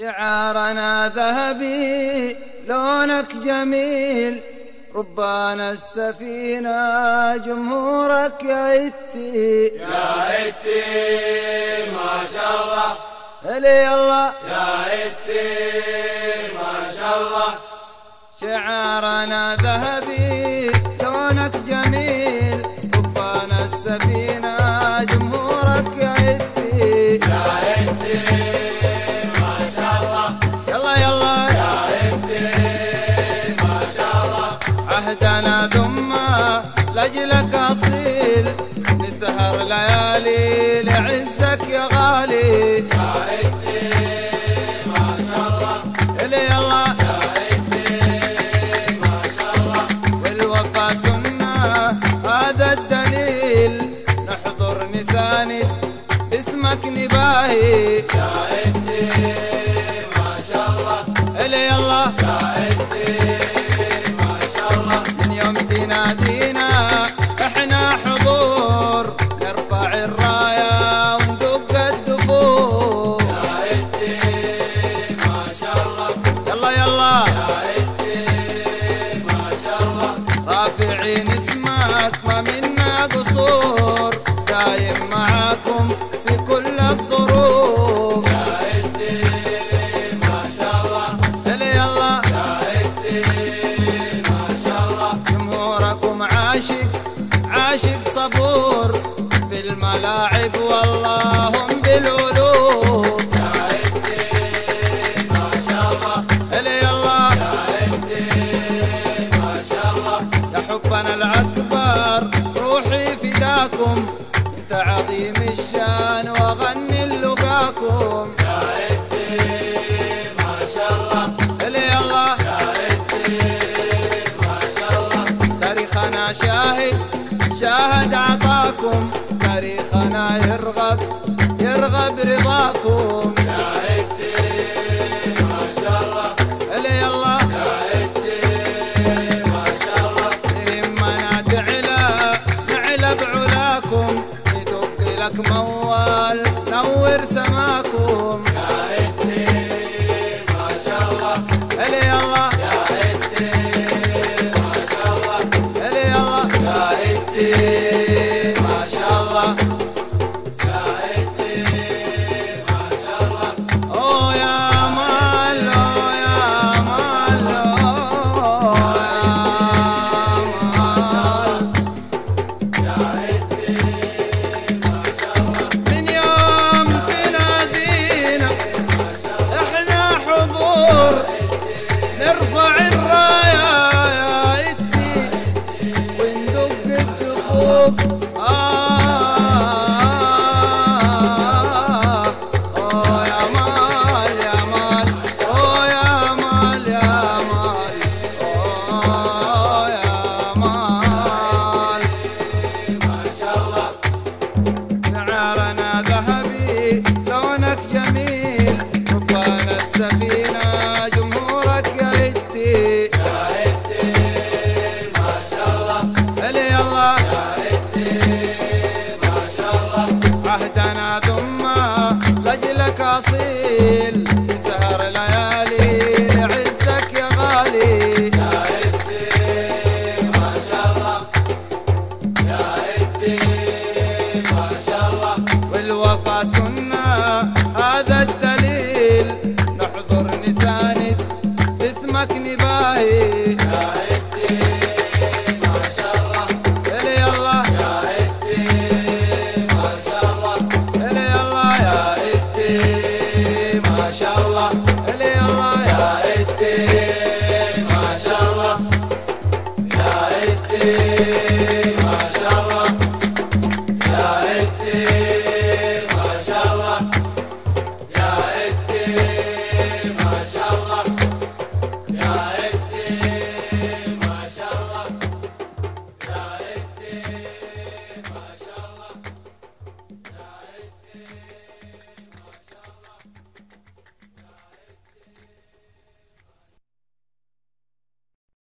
شعارنا ذهبي لونك جميل. ربان السفينة جمهورك يا إتي يا إتي ما شاء الله. هلي الله. يا إتي ما شاء الله. شعارنا ذهبي الله عهدنا ثم لجلك أصيل نسهر ليالي لعزك يا غالي. نساند نباهي يا إتي ما شاء الله إلي الله. يا إتي رافعين اسمك ما منا قصور دايم معاكم في كل الظروف. يا إتي ما شاء الله يلا. يلا يا إتي ما شاء الله جمهوركم عاشق عاشق صبور. في الملاعب والله هم بالألوف يا حبنا الأكبر روحي فداكم. انت عظيم الشان واغني لقاكم يا ما شاء الله. الله. يا ما شاء الله. تاريخنا شاهد شاهد عطاكم. تاريخنا يرغب يرغب رضاكم. نعلى بعلاكم يدق لك موال نور سماكم. لونك جميل ركبان السفينة جمهورك يا إتي ما شاء الله. الله ما شاء الله. عهدنا لجلك أصيل. إتي